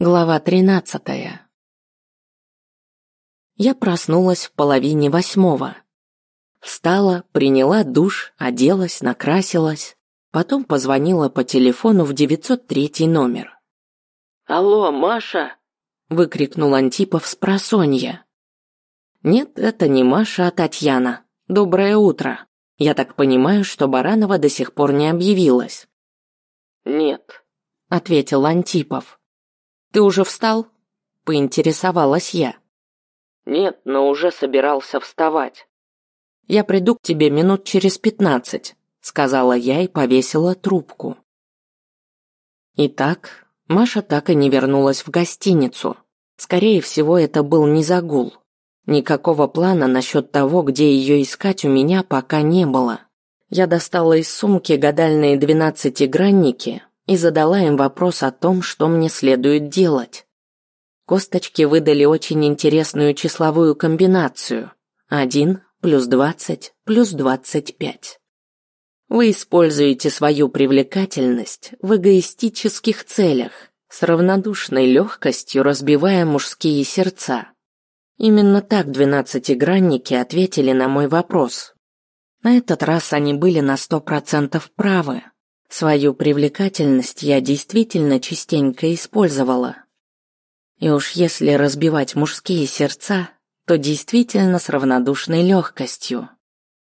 Глава тринадцатая. Я проснулась в половине восьмого. Встала, приняла душ, оделась, накрасилась, потом позвонила по телефону в 903 номер. «Алло, Маша!» – выкрикнул Антипов с просонья. «Нет, это не Маша, а Татьяна. Доброе утро. Я так понимаю, что Баранова до сих пор не объявилась». «Нет», – ответил Антипов. Ты уже встал? Поинтересовалась я. Нет, но уже собирался вставать. Я приду к тебе минут через пятнадцать, сказала я и повесила трубку. Итак, Маша так и не вернулась в гостиницу. Скорее всего, это был не загул. Никакого плана насчет того, где ее искать у меня пока не было. Я достала из сумки гадальные двенадцатигранники, и задала им вопрос о том, что мне следует делать. Косточки выдали очень интересную числовую комбинацию. 1 плюс 20 плюс 25. Вы используете свою привлекательность в эгоистических целях, с равнодушной легкостью разбивая мужские сердца. Именно так двенадцатигранники ответили на мой вопрос. На этот раз они были на сто процентов правы. Свою привлекательность я действительно частенько использовала. И уж если разбивать мужские сердца, то действительно с равнодушной легкостью.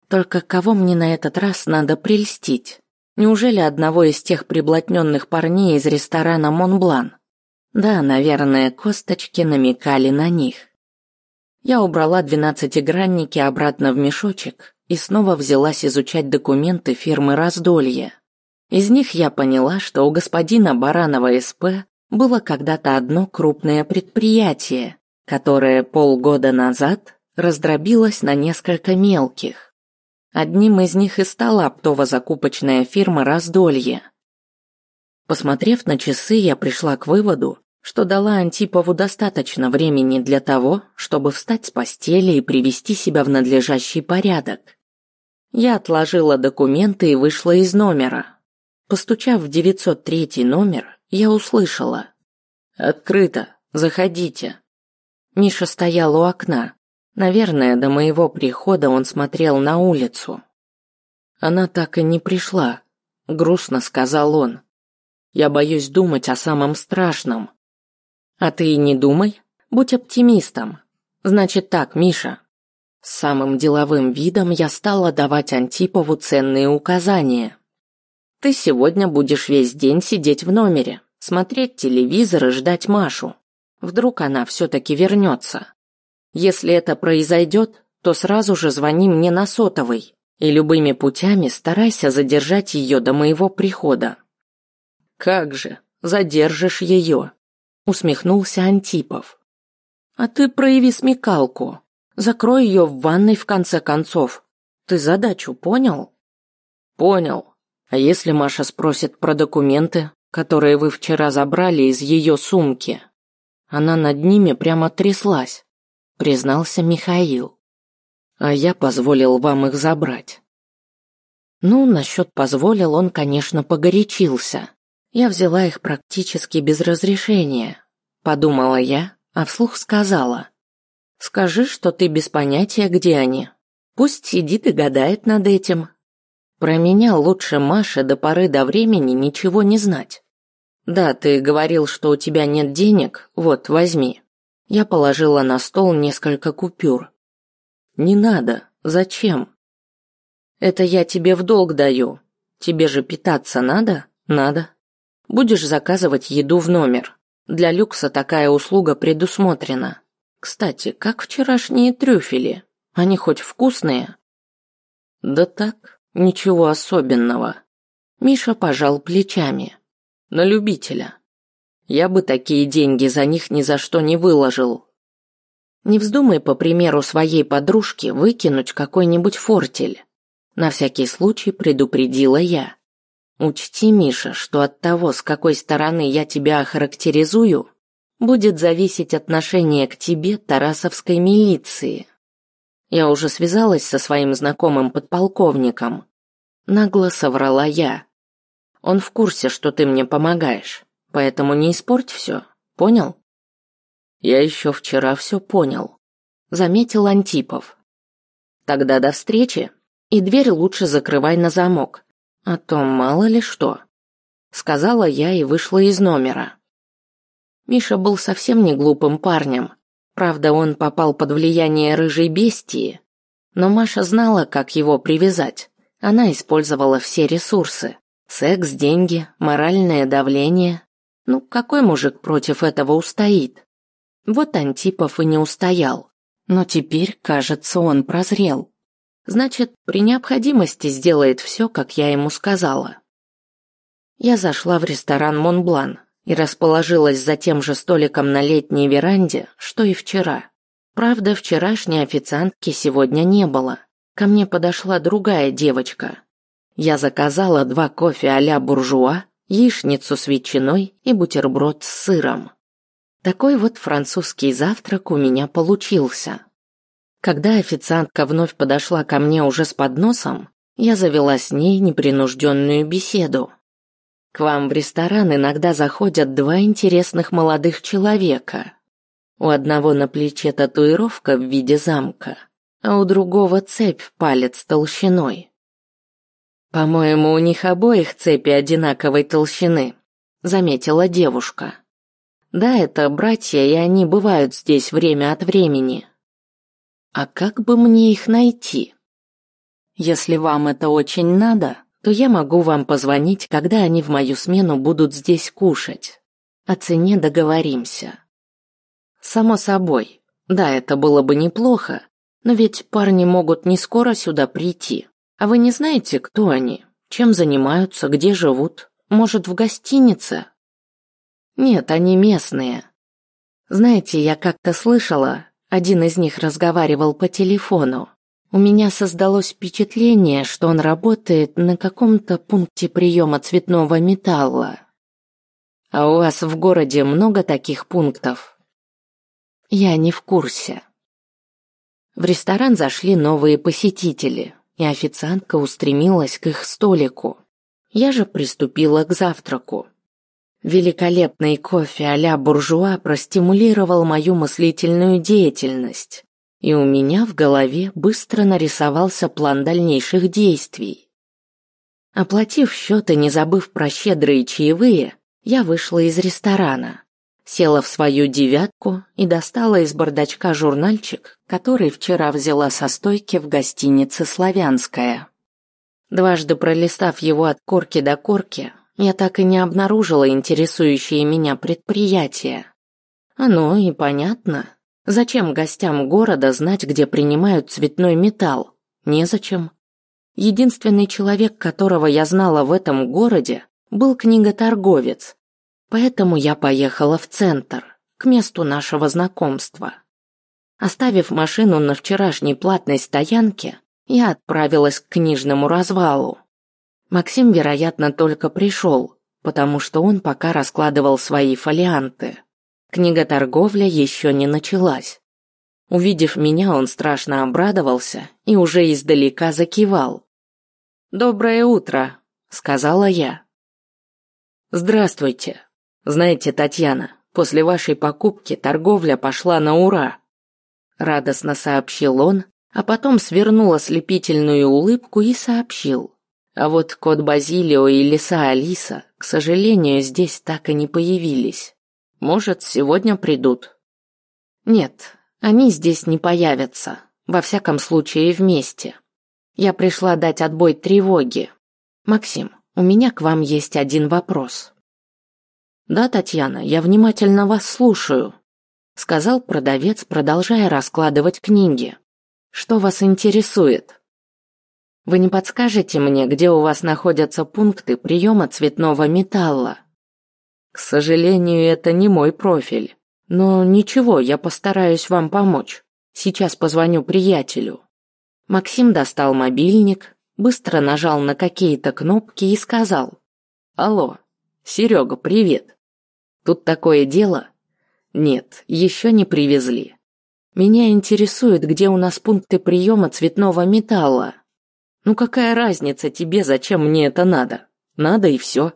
Только кого мне на этот раз надо прельстить? Неужели одного из тех приблотненных парней из ресторана Монблан? Да, наверное, косточки намекали на них. Я убрала двенадцатигранники обратно в мешочек и снова взялась изучать документы фирмы Раздолье. Из них я поняла, что у господина Баранова СП было когда-то одно крупное предприятие, которое полгода назад раздробилось на несколько мелких. Одним из них и стала оптово-закупочная фирма «Раздолье». Посмотрев на часы, я пришла к выводу, что дала Антипову достаточно времени для того, чтобы встать с постели и привести себя в надлежащий порядок. Я отложила документы и вышла из номера, Постучав в 903 номер, я услышала. «Открыто, заходите». Миша стоял у окна. Наверное, до моего прихода он смотрел на улицу. Она так и не пришла, грустно сказал он. Я боюсь думать о самом страшном. А ты и не думай, будь оптимистом. Значит так, Миша. С самым деловым видом я стала давать Антипову ценные указания. Ты сегодня будешь весь день сидеть в номере, смотреть телевизор и ждать Машу. Вдруг она все-таки вернется. Если это произойдет, то сразу же звони мне на сотовый и любыми путями старайся задержать ее до моего прихода. Как же, задержишь ее? Усмехнулся Антипов. А ты прояви смекалку. Закрой ее в ванной в конце концов. Ты задачу понял? Понял, а если Маша спросит про документы, которые вы вчера забрали из ее сумки? Она над ними прямо тряслась, признался Михаил. А я позволил вам их забрать. Ну, насчет позволил он, конечно, погорячился. Я взяла их практически без разрешения, подумала я, а вслух сказала: "Скажи, что ты без понятия, где они. Пусть сидит и гадает над этим, про меня лучше Маше до поры до времени ничего не знать. Да, ты говорил, что у тебя нет денег. Вот, возьми. Я положила на стол несколько купюр. Не надо. Зачем? Это я тебе в долг даю. Тебе же питаться надо? Надо. Будешь заказывать еду в номер. Для люкса такая услуга предусмотрена. Кстати, как вчерашние трюфели? Они хоть вкусные? Да так, Ничего особенного. Миша пожал плечами. На любителя. Я бы такие деньги за них ни за что не выложил. Не вздумай, по примеру своей подружки, выкинуть какой-нибудь фортель. На всякий случай предупредила я. Учти, Миша, что от того, с какой стороны я тебя охарактеризую, будет зависеть отношение к тебе Тарасовской милиции. Я уже связалась со своим знакомым подполковником. Нагло соврала я. Он в курсе, что ты мне помогаешь, поэтому не испорть все. Понял? Я еще вчера все понял, заметил Антипов. Тогда до встречи, и дверь лучше закрывай на замок, а то мало ли что, сказала я и вышла из номера. Миша был совсем не глупым парнем. Правда, он попал под влияние рыжей бестии, но Маша знала, как его привязать. Она использовала все ресурсы: секс, деньги, моральное давление. Ну, какой мужик против этого устоит? Вот Антипов и не устоял. Но теперь, кажется, он прозрел. Значит, при необходимости сделает все, как я ему сказала. Я зашла в ресторан Монблан и расположилась за тем же столиком на летней веранде, что и вчера. Правда, вчерашней официантки сегодня не было. Ко мне подошла другая девочка. Я заказала два кофе а-ля буржуа, яичницу с ветчиной и бутерброд с сыром. Такой вот французский завтрак у меня получился. Когда официантка вновь подошла ко мне уже с подносом, я завела с ней непринужденную беседу. К вам в ресторан иногда заходят два интересных молодых человека. У одного на плече татуировка в виде замка, а у другого цепь палец толщиной. По-моему, у них обоих цепи одинаковой толщины, заметила девушка. Да, это братья, и они бывают здесь время от времени. А как бы мне их найти? Если вам это очень надо, то я могу вам позвонить, когда они в мою смену будут здесь кушать. О цене договоримся. Само собой. Да, это было бы неплохо, но ведь парни могут не скоро сюда прийти. А вы не знаете, кто они? Чем занимаются, где живут? Может, в гостинице? Нет, они местные. Знаете, я как-то слышала, один из них разговаривал по телефону. У меня создалось впечатление, что он работает на каком-то пункте приема цветного металла. А у вас в городе много таких пунктов? Я не в курсе. В ресторан зашли новые посетители, и официантка устремилась к их столику. Я же приступила к завтраку. Великолепный кофе а-ля буржуа простимулировал мою мыслительную деятельность, и у меня в голове быстро нарисовался план дальнейших действий. Оплатив счет и не забыв про щедрые чаевые, я вышла из ресторана села в свою девятку и достала из бардачка журнальчик, который вчера взяла со стойки в гостинице «Славянская». Дважды пролистав его от корки до корки, я так и не обнаружила интересующие меня предприятия. Оно и понятно. Зачем гостям города знать, где принимают цветной металл? Незачем. Единственный человек, которого я знала в этом городе, был книготорговец, Поэтому я поехала в центр, к месту нашего знакомства. Оставив машину на вчерашней платной стоянке, я отправилась к книжному развалу. Максим, вероятно, только пришел, потому что он пока раскладывал свои фолианты. Книготорговля еще не началась. Увидев меня, он страшно обрадовался и уже издалека закивал. «Доброе утро», — сказала я. «Здравствуйте», знаете, Татьяна, после вашей покупки торговля пошла на ура. Радостно сообщил он, а потом свернул ослепительную улыбку и сообщил. А вот кот Базилио и лиса Алиса, к сожалению, здесь так и не появились. Может, сегодня придут. Нет, они здесь не появятся. Во всяком случае, вместе. Я пришла дать отбой тревоге. Максим, у меня к вам есть один вопрос. Да, Татьяна, я внимательно вас слушаю, сказал продавец, продолжая раскладывать книги. Что вас интересует? Вы не подскажете мне, где у вас находятся пункты приема цветного металла? К сожалению, это не мой профиль. Но ничего, я постараюсь вам помочь. Сейчас позвоню приятелю. Максим достал мобильник, быстро нажал на какие-то кнопки и сказал: "Алло, Серега, привет. Тут такое дело? Нет, еще не привезли. Меня интересует, где у нас пункты приема цветного металла. Ну какая разница тебе, зачем мне это надо? Надо и все.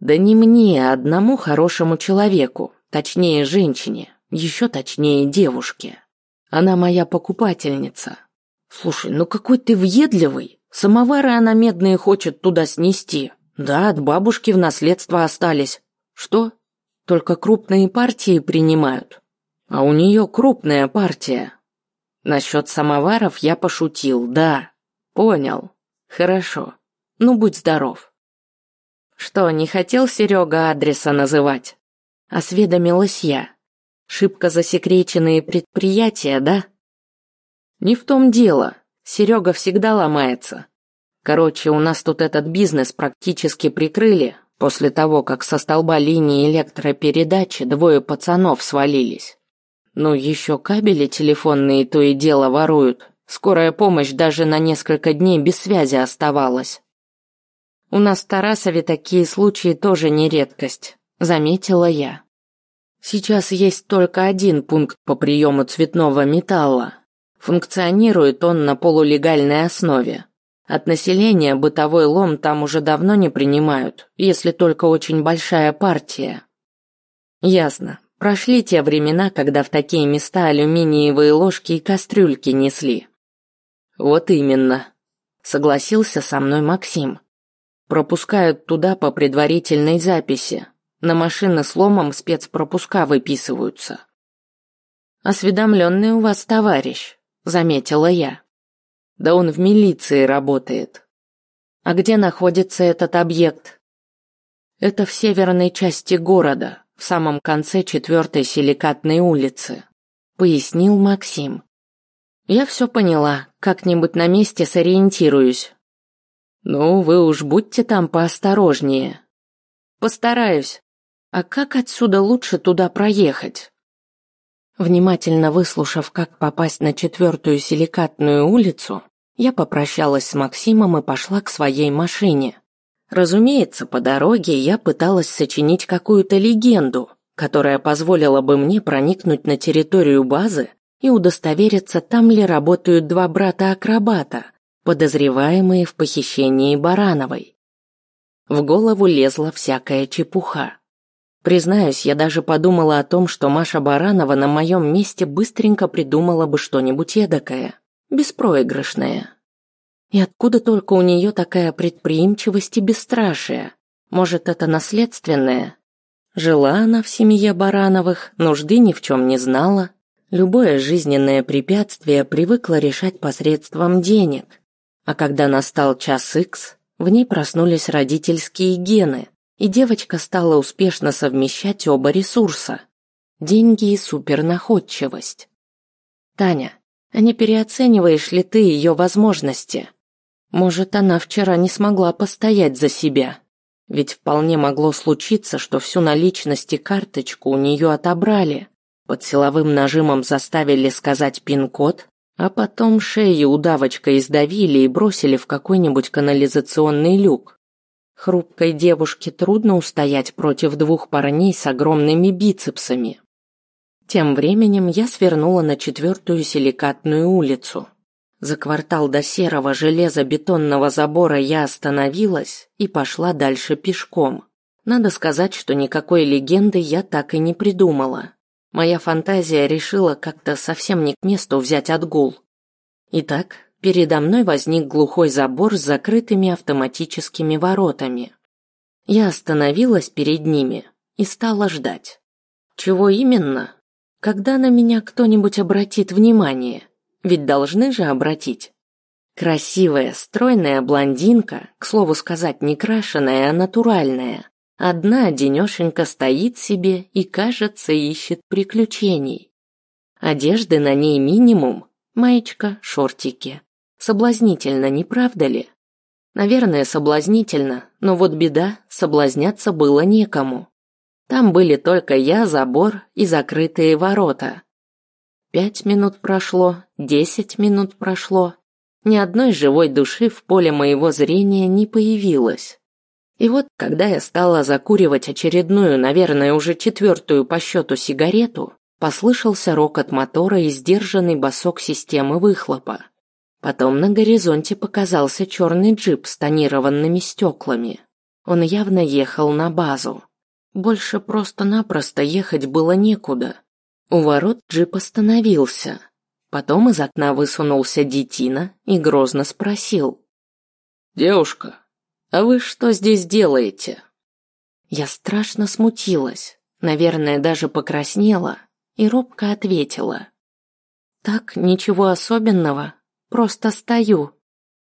Да не мне, а одному хорошему человеку. точнее женщине, еще точнее девушке. Она моя покупательница. Слушай, ну какой ты въедливый. Самовары она медные хочет туда снести. Да, от бабушки в наследство остались. Что? Только крупные партии принимают. А у нее крупная партия. Насчет самоваров я пошутил, да. Понял. Хорошо. Ну, будь здоров. Что, не хотел Серега адреса называть? Осведомилась я. Шибко засекреченные предприятия, да? Не в том дело. Серега всегда ломается. Короче, у нас тут этот бизнес практически прикрыли после того, как со столба линии электропередачи двое пацанов свалились. Ну, еще кабели телефонные то и дело воруют. Скорая помощь даже на несколько дней без связи оставалась. У нас в Тарасове такие случаи тоже не редкость, заметила я. Сейчас есть только один пункт по приему цветного металла. Функционирует он на полулегальной основе. От населения бытовой лом там уже давно не принимают, если только очень большая партия. Ясно. Прошли те времена, когда в такие места алюминиевые ложки и кастрюльки несли. Вот именно, согласился со мной Максим. Пропускают туда по предварительной записи. На машины с ломом спецпропуска выписываются. Осведомленный у вас товарищ, заметила я. Да он в милиции работает. А где находится этот объект? Это в северной части города, в самом конце четвертой силикатной улицы, пояснил Максим. Я все поняла, как-нибудь на месте сориентируюсь. Ну, вы уж будьте там поосторожнее. Постараюсь. А как отсюда лучше туда проехать? Внимательно выслушав, как попасть на четвертую силикатную улицу, я попрощалась с Максимом и пошла к своей машине. Разумеется, по дороге я пыталась сочинить какую-то легенду, которая позволила бы мне проникнуть на территорию базы и удостовериться, там ли работают два брата-акробата, подозреваемые в похищении Барановой. В голову лезла всякая чепуха. Признаюсь, я даже подумала о том, что Маша Баранова на моем месте быстренько придумала бы что-нибудь эдакое, беспроигрышное. И откуда только у нее такая предприимчивость и бесстрашие? Может, это наследственное? Жила она в семье Барановых, нужды ни в чем не знала. Любое жизненное препятствие привыкла решать посредством денег. А когда настал час икс, в ней проснулись родительские гены, и девочка стала успешно совмещать оба ресурса – деньги и супернаходчивость. Таня, а не переоцениваешь ли ты ее возможности? Может, она вчера не смогла постоять за себя. Ведь вполне могло случиться, что всю наличность и карточку у нее отобрали, под силовым нажимом заставили сказать пин-код, а потом шею удавочкой издавили и бросили в какой-нибудь канализационный люк. Хрупкой девушке трудно устоять против двух парней с огромными бицепсами. Тем временем я свернула на четвертую силикатную улицу. За квартал до серого железобетонного забора я остановилась и пошла дальше пешком. Надо сказать, что никакой легенды я так и не придумала. Моя фантазия решила как-то совсем не к месту взять отгул. Итак, передо мной возник глухой забор с закрытыми автоматическими воротами. Я остановилась перед ними и стала ждать. Чего именно? Когда на меня кто-нибудь обратит внимание? Ведь должны же обратить. Красивая, стройная блондинка, к слову сказать, не крашеная, а натуральная. Одна денешенька стоит себе и, кажется, ищет приключений. Одежды на ней минимум, маечка, шортики. Соблазнительно, не правда ли? Наверное, соблазнительно, но вот беда, соблазняться было некому. Там были только я, забор и закрытые ворота. Пять минут прошло, десять минут прошло. Ни одной живой души в поле моего зрения не появилось. И вот, когда я стала закуривать очередную, наверное, уже четвертую по счету сигарету, послышался рокот мотора и сдержанный басок системы выхлопа. Потом на горизонте показался черный джип с тонированными стеклами. Он явно ехал на базу. Больше просто-напросто ехать было некуда. У ворот джип остановился. Потом из окна высунулся детина и грозно спросил. «Девушка, а вы что здесь делаете?» Я страшно смутилась, наверное, даже покраснела и робко ответила. «Так, ничего особенного, просто стою».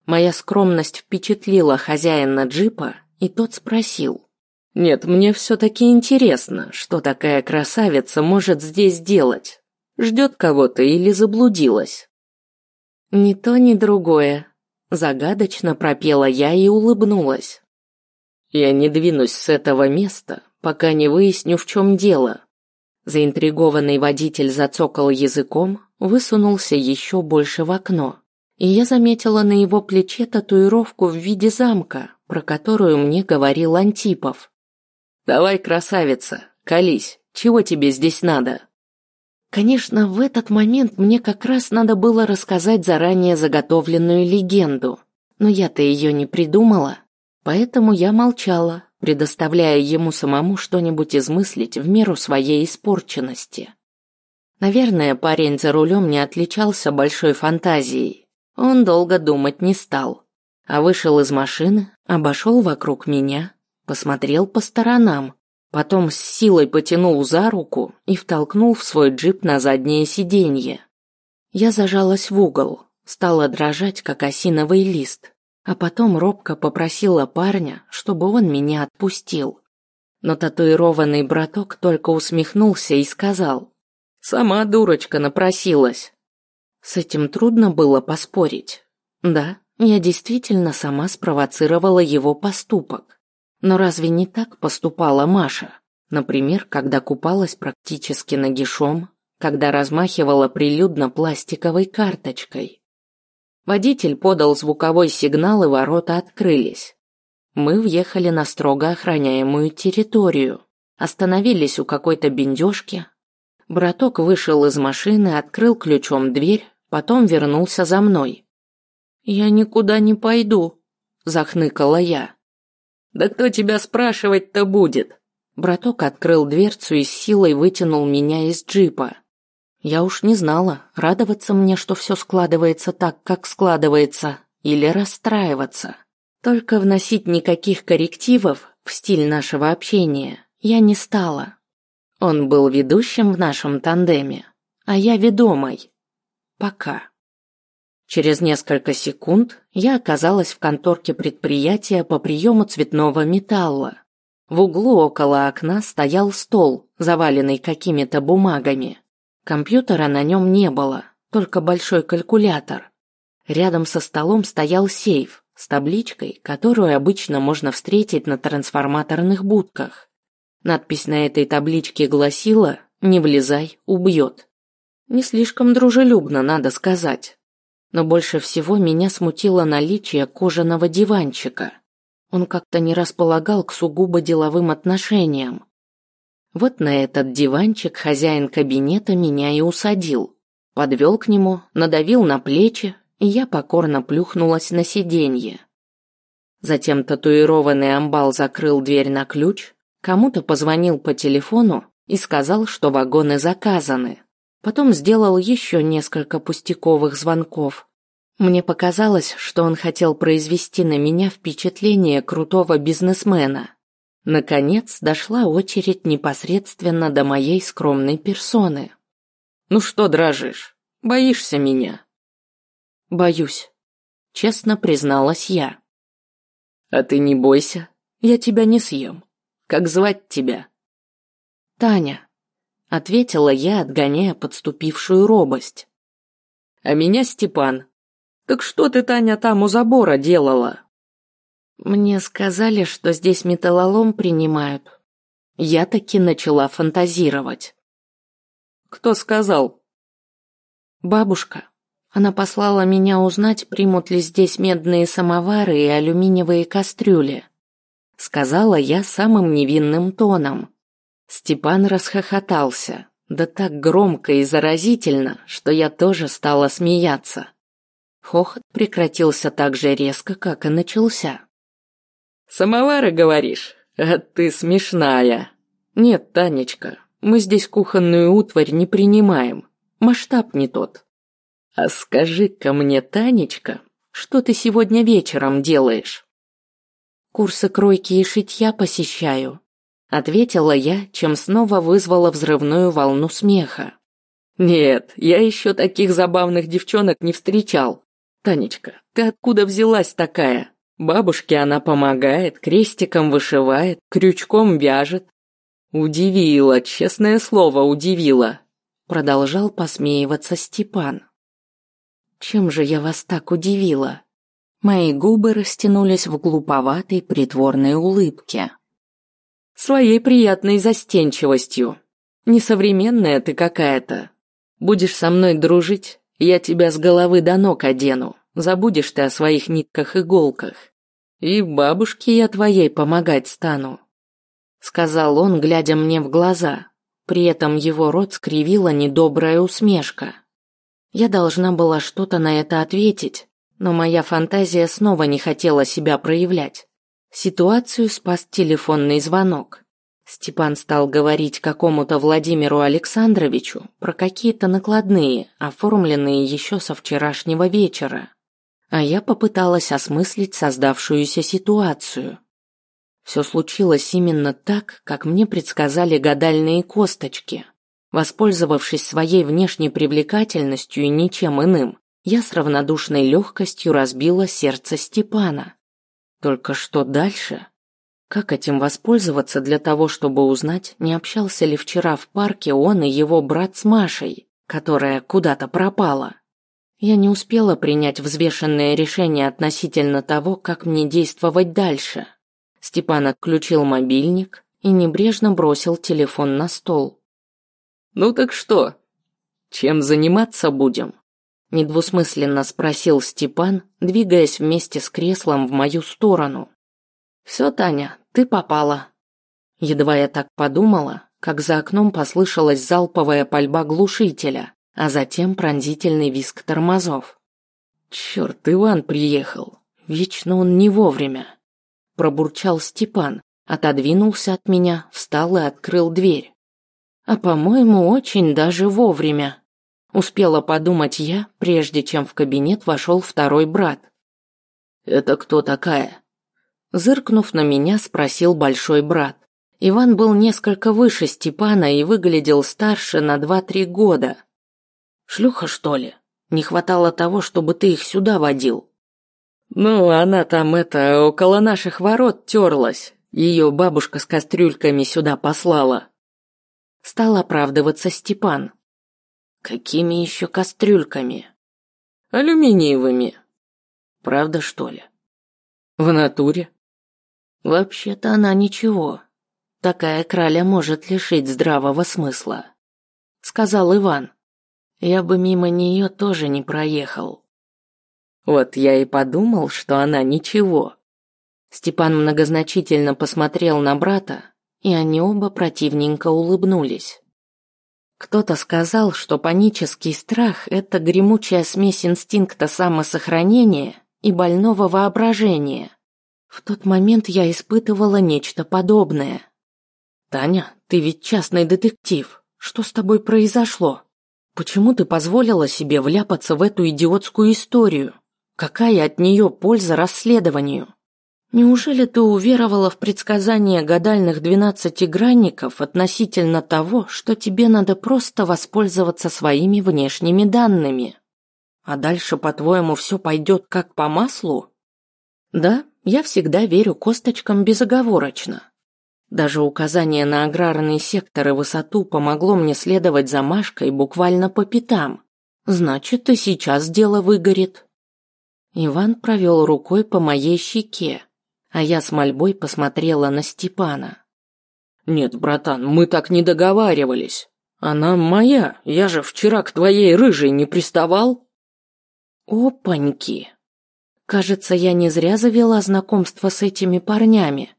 Моя скромность впечатлила хозяина джипа, и тот спросил. «Нет, мне все-таки интересно, что такая красавица может здесь делать. Ждет кого-то или заблудилась?» «Ни то, ни другое», – загадочно пропела я и улыбнулась. «Я не двинусь с этого места, пока не выясню, в чем дело». Заинтригованный водитель зацокал языком, высунулся еще больше в окно, и я заметила на его плече татуировку в виде замка, про которую мне говорил Антипов. Давай, красавица, колись. Чего тебе здесь надо? Конечно, в этот момент мне как раз надо было рассказать заранее заготовленную легенду, но я-то ее не придумала, поэтому я молчала, предоставляя ему самому что-нибудь измыслить в меру своей испорченности. Наверное, парень за рулем не отличался большой фантазией. Он долго думать не стал, а вышел из машины, обошел вокруг меня, посмотрел по сторонам, потом с силой потянул за руку и втолкнул в свой джип на заднее сиденье. Я зажалась в угол, стала дрожать, как осиновый лист, а потом робко попросила парня, чтобы он меня отпустил. Но татуированный браток только усмехнулся и сказал, «Сама дурочка напросилась». С этим трудно было поспорить. Да, я действительно сама спровоцировала его поступок. Но разве не так поступала Маша? Например, когда купалась практически нагишом, когда размахивала прилюдно пластиковой карточкой. Водитель подал звуковой сигнал, и ворота открылись. Мы въехали на строго охраняемую территорию, остановились у какой-то бендежки. Браток вышел из машины, открыл ключом дверь, потом вернулся за мной. «Я никуда не пойду», – захныкала я. Да кто тебя спрашивать-то будет? Браток открыл дверцу и с силой вытянул меня из джипа. Я уж не знала, радоваться мне, что все складывается так, как складывается, или расстраиваться. Только вносить никаких коррективов в стиль нашего общения я не стала. Он был ведущим в нашем тандеме, а я ведомой. Пока. Через несколько секунд я оказалась в конторке предприятия по приему цветного металла. В углу около окна стоял стол, заваленный какими-то бумагами. Компьютера на нем не было, только большой калькулятор. Рядом со столом стоял сейф с табличкой, которую обычно можно встретить на трансформаторных будках. Надпись на этой табличке гласила «Не влезай, убьет». Не слишком дружелюбно, надо сказать но больше всего меня смутило наличие кожаного диванчика. Он как-то не располагал к сугубо деловым отношениям. Вот на этот диванчик хозяин кабинета меня и усадил. Подвел к нему, надавил на плечи, и я покорно плюхнулась на сиденье. Затем татуированный амбал закрыл дверь на ключ, кому-то позвонил по телефону и сказал, что вагоны заказаны. Потом сделал еще несколько пустяковых звонков. Мне показалось, что он хотел произвести на меня впечатление крутого бизнесмена. Наконец дошла очередь непосредственно до моей скромной персоны. «Ну что дрожишь? Боишься меня?» «Боюсь», — честно призналась я. «А ты не бойся, я тебя не съем. Как звать тебя?» «Таня», ответила я, отгоняя подступившую робость. А меня Степан. Так что ты, Таня, там у забора делала? Мне сказали, что здесь металлолом принимают. Я таки начала фантазировать. Кто сказал? Бабушка. Она послала меня узнать, примут ли здесь медные самовары и алюминиевые кастрюли. Сказала я самым невинным тоном. Степан расхохотался, да так громко и заразительно, что я тоже стала смеяться. Хохот прекратился так же резко, как и начался. «Самовары, говоришь? А ты смешная!» Нет, Танечка, мы здесь кухонную утварь не принимаем. Масштаб не тот. А скажи-ка мне, Танечка, что ты сегодня вечером делаешь? Курсы кройки и шитья посещаю, ответила я, чем снова вызвала взрывную волну смеха. Нет, я еще таких забавных девчонок не встречал. Танечка, ты откуда взялась такая? Бабушке она помогает, крестиком вышивает, крючком вяжет. Удивила, честное слово, удивила. Продолжал посмеиваться Степан. Чем же я вас так удивила? Мои губы растянулись в глуповатой притворной улыбке. Своей приятной застенчивостью. Несовременная ты какая-то. Будешь со мной дружить, я тебя с головы до ног одену. Забудешь ты о своих нитках-иголках. И бабушке я твоей помогать стану. Сказал он, глядя мне в глаза. При этом его рот скривила недобрая усмешка. Я должна была что-то на это ответить, но моя фантазия снова не хотела себя проявлять. Ситуацию спас телефонный звонок. Степан стал говорить какому-то Владимиру Александровичу про какие-то накладные, оформленные еще со вчерашнего вечера. А я попыталась осмыслить создавшуюся ситуацию. Все случилось именно так, как мне предсказали гадальные косточки. Воспользовавшись своей внешней привлекательностью и ничем иным, я с равнодушной легкостью разбила сердце Степана. Только что дальше? Как этим воспользоваться для того, чтобы узнать, не общался ли вчера в парке он и его брат с Машей, которая куда-то пропала? Я не успела принять взвешенное решение относительно того, как мне действовать дальше. Степан отключил мобильник и небрежно бросил телефон на стол. «Ну так что? Чем заниматься будем?» Недвусмысленно спросил Степан, двигаясь вместе с креслом в мою сторону. «Все, Таня, ты попала». Едва я так подумала, как за окном послышалась залповая пальба глушителя, а затем пронзительный визг тормозов. «Черт, Иван приехал. Вечно он не вовремя». Пробурчал Степан, отодвинулся от меня, встал и открыл дверь. А, по-моему, очень даже вовремя. Успела подумать я, прежде чем в кабинет вошел второй брат. «Это кто такая?» Зыркнув на меня, спросил большой брат. Иван был несколько выше Степана и выглядел старше на два-три года. «Шлюха, что ли? Не хватало того, чтобы ты их сюда водил?» «Ну, она там, это, около наших ворот терлась. Ее бабушка с кастрюльками сюда послала». Стал оправдываться Степан. Какими еще кастрюльками? Алюминиевыми. Правда, что ли? В натуре. Вообще-то она ничего. Такая краля может лишить здравого смысла, сказал Иван. Я бы мимо нее тоже не проехал. Вот я и подумал, что она ничего. Степан многозначительно посмотрел на брата, и они оба противненько улыбнулись. Кто-то сказал, что панический страх – это гремучая смесь инстинкта самосохранения и больного воображения. В тот момент я испытывала нечто подобное. «Таня, ты ведь частный детектив. Что с тобой произошло? Почему ты позволила себе вляпаться в эту идиотскую историю? Какая от нее польза расследованию?» Неужели ты уверовала в предсказания гадальных двенадцатигранников относительно того, что тебе надо просто воспользоваться своими внешними данными? А дальше, по-твоему, все пойдет как по маслу? Да, я всегда верю косточкам безоговорочно. Даже указание на аграрный сектор и высоту помогло мне следовать за Машкой буквально по пятам. Значит, и сейчас дело выгорит. Иван провел рукой по моей щеке а я с мольбой посмотрела на Степана. «Нет, братан, мы так не договаривались. Она моя, я же вчера к твоей рыжей не приставал». «Опаньки! Кажется, я не зря завела знакомство с этими парнями.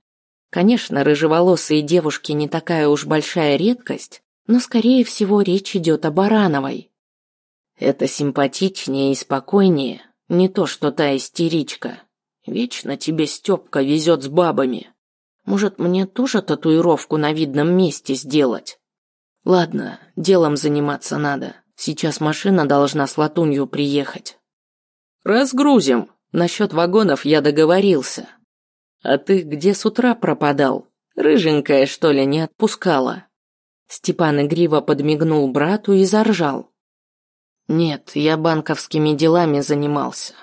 Конечно, рыжеволосые девушки не такая уж большая редкость, но, скорее всего, речь идет о Барановой. Это симпатичнее и спокойнее, не то что та истеричка». Вечно тебе Степка везет с бабами. Может, мне тоже татуировку на видном месте сделать? Ладно, делом заниматься надо. Сейчас машина должна с латунью приехать. Разгрузим. Насчет вагонов я договорился. А ты где с утра пропадал? Рыженькая, что ли, не отпускала? Степан игриво подмигнул брату и заржал. Нет, я банковскими делами занимался.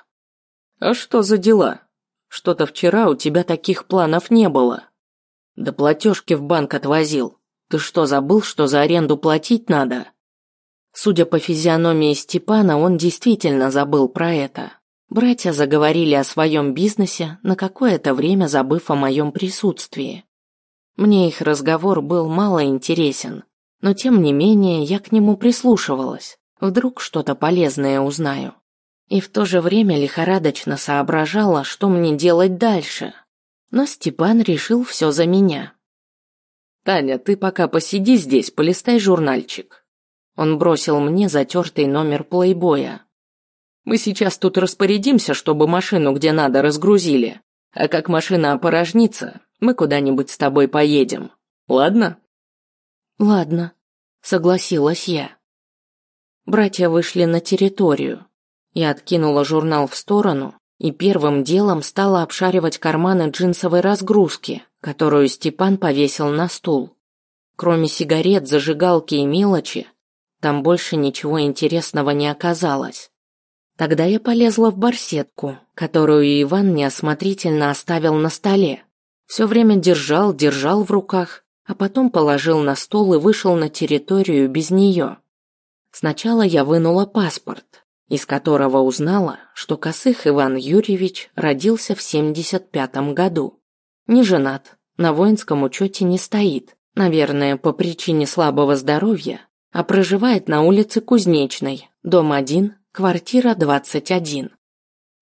А что за дела? Что-то вчера у тебя таких планов не было. Да платежки в банк отвозил. Ты что, забыл, что за аренду платить надо? Судя по физиономии Степана, он действительно забыл про это. Братья заговорили о своем бизнесе, на какое-то время забыв о моем присутствии. Мне их разговор был мало интересен, но тем не менее я к нему прислушивалась. Вдруг что-то полезное узнаю. И в то же время лихорадочно соображала, что мне делать дальше. Но Степан решил все за меня. «Таня, ты пока посиди здесь, полистай журнальчик». Он бросил мне затертый номер плейбоя. «Мы сейчас тут распорядимся, чтобы машину где надо разгрузили. А как машина опорожнится, мы куда-нибудь с тобой поедем. Ладно?» «Ладно», — согласилась я. Братья вышли на территорию. Я откинула журнал в сторону и первым делом стала обшаривать карманы джинсовой разгрузки, которую Степан повесил на стул. Кроме сигарет, зажигалки и мелочи, там больше ничего интересного не оказалось. Тогда я полезла в барсетку, которую Иван неосмотрительно оставил на столе. Все время держал, держал в руках, а потом положил на стол и вышел на территорию без нее. Сначала я вынула паспорт, из которого узнала, что Косых Иван Юрьевич родился в 75 году. Не женат, на воинском учете не стоит, наверное, по причине слабого здоровья, а проживает на улице Кузнечной, дом 1, квартира 21.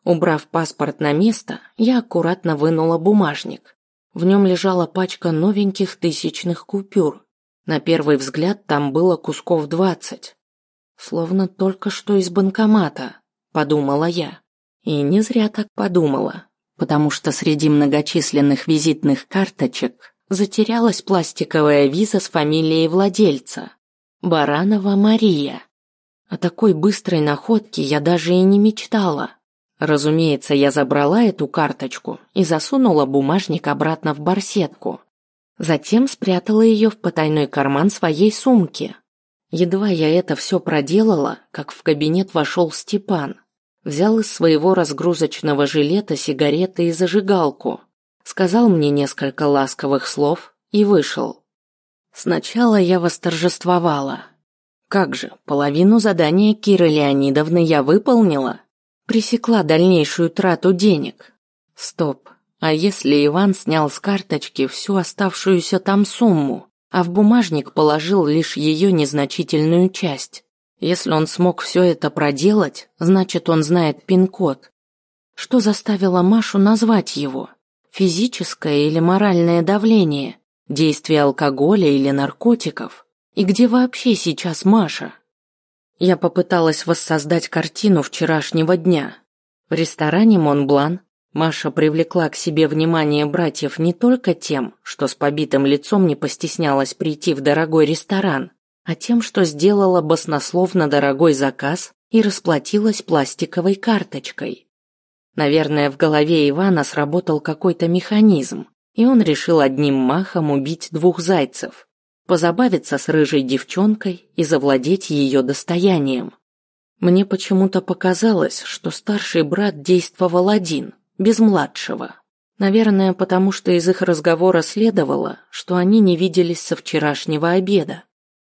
Убрав паспорт на место, я аккуратно вынула бумажник. В нем лежала пачка новеньких тысячных купюр. На первый взгляд там было кусков двадцать. Словно только что из банкомата, подумала я. И не зря так подумала потому что среди многочисленных визитных карточек затерялась пластиковая виза с фамилией владельца – Баранова Мария. О такой быстрой находке я даже и не мечтала. Разумеется, я забрала эту карточку и засунула бумажник обратно в барсетку. Затем спрятала ее в потайной карман своей сумки. Едва я это все проделала, как в кабинет вошел Степан взял из своего разгрузочного жилета сигареты и зажигалку, сказал мне несколько ласковых слов и вышел. Сначала я восторжествовала. Как же, половину задания Киры Леонидовны я выполнила, пресекла дальнейшую трату денег. Стоп, а если Иван снял с карточки всю оставшуюся там сумму, а в бумажник положил лишь ее незначительную часть? Если он смог все это проделать, значит, он знает пин-код. Что заставило Машу назвать его? Физическое или моральное давление? Действие алкоголя или наркотиков? И где вообще сейчас Маша? Я попыталась воссоздать картину вчерашнего дня. В ресторане Монблан Маша привлекла к себе внимание братьев не только тем, что с побитым лицом не постеснялась прийти в дорогой ресторан, а тем, что сделала баснословно дорогой заказ и расплатилась пластиковой карточкой. Наверное, в голове Ивана сработал какой-то механизм, и он решил одним махом убить двух зайцев, позабавиться с рыжей девчонкой и завладеть ее достоянием. Мне почему-то показалось, что старший брат действовал один, без младшего. Наверное, потому что из их разговора следовало, что они не виделись со вчерашнего обеда.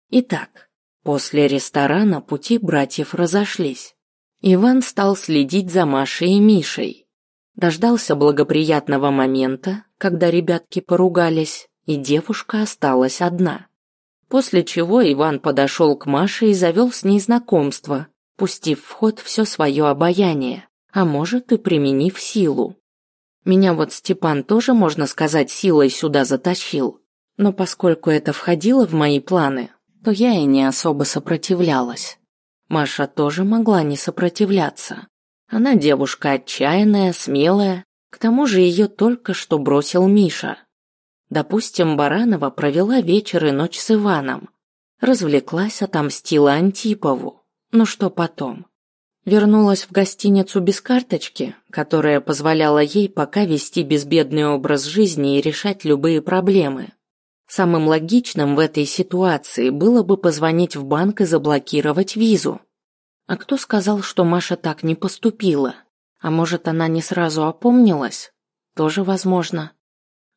Итак, после ресторана пути братьев разошлись. Иван стал следить за Машей и Мишей. Дождался благоприятного момента, когда ребятки поругались, и девушка осталась одна. После чего Иван подошел к Маше и завел с ней знакомство, пустив в ход все свое обаяние, а может и применив силу. Меня вот Степан тоже, можно сказать, силой сюда затащил, но поскольку это входило в мои планы, то я и не особо сопротивлялась. Маша тоже могла не сопротивляться. Она девушка отчаянная, смелая, к тому же ее только что бросил Миша. Допустим, Баранова провела вечер и ночь с Иваном. Развлеклась, отомстила Антипову. Ну что потом? Вернулась в гостиницу без карточки, которая позволяла ей пока вести безбедный образ жизни и решать любые проблемы. Самым логичным в этой ситуации было бы позвонить в банк и заблокировать визу. А кто сказал, что Маша так не поступила? А может, она не сразу опомнилась? Тоже возможно.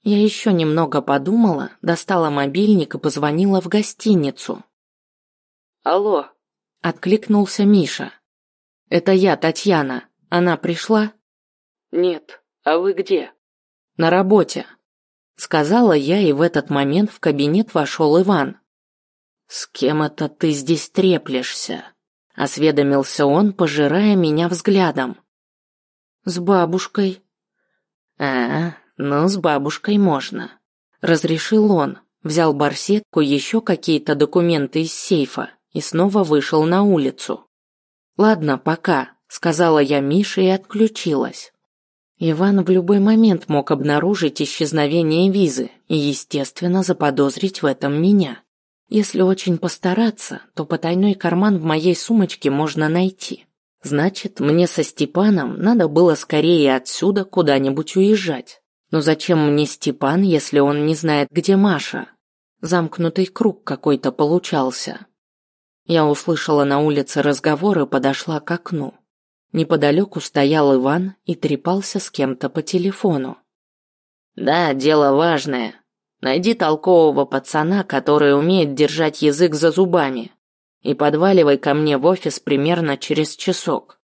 Я еще немного подумала, достала мобильник и позвонила в гостиницу. Алло. Откликнулся Миша. Это я, Татьяна. Она пришла? Нет. А вы где? На работе. Сказала я, и в этот момент в кабинет вошел Иван. С кем это ты здесь треплешься? Осведомился он, пожирая меня взглядом. С бабушкой. А, ну с бабушкой можно. Разрешил он, взял барсетку, еще какие-то документы из сейфа и снова вышел на улицу. «Ладно, пока», – сказала я Мише и отключилась. Иван в любой момент мог обнаружить исчезновение визы и, естественно, заподозрить в этом меня. Если очень постараться, то потайной карман в моей сумочке можно найти. Значит, мне со Степаном надо было скорее отсюда куда-нибудь уезжать. Но зачем мне Степан, если он не знает, где Маша? Замкнутый круг какой-то получался. Я услышала на улице разговор и подошла к окну. Неподалеку стоял Иван и трепался с кем-то по телефону. «Да, дело важное. Найди толкового пацана, который умеет держать язык за зубами, и подваливай ко мне в офис примерно через часок.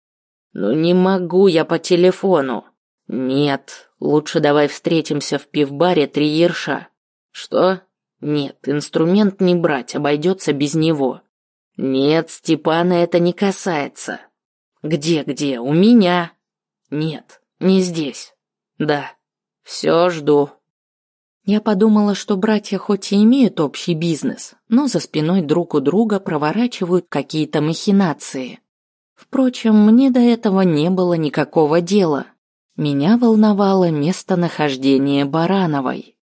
Ну не могу я по телефону. Нет, лучше давай встретимся в пивбаре «Три ерша». Что? Нет, инструмент не брать, обойдется без него. Нет, Степана это не касается. Где-где? У меня? Нет, не здесь. Да. Все жду. Я подумала, что братья хоть и имеют общий бизнес, но за спиной друг у друга проворачивают какие-то махинации. Впрочем, мне до этого не было никакого дела. Меня волновало местонахождение Барановой.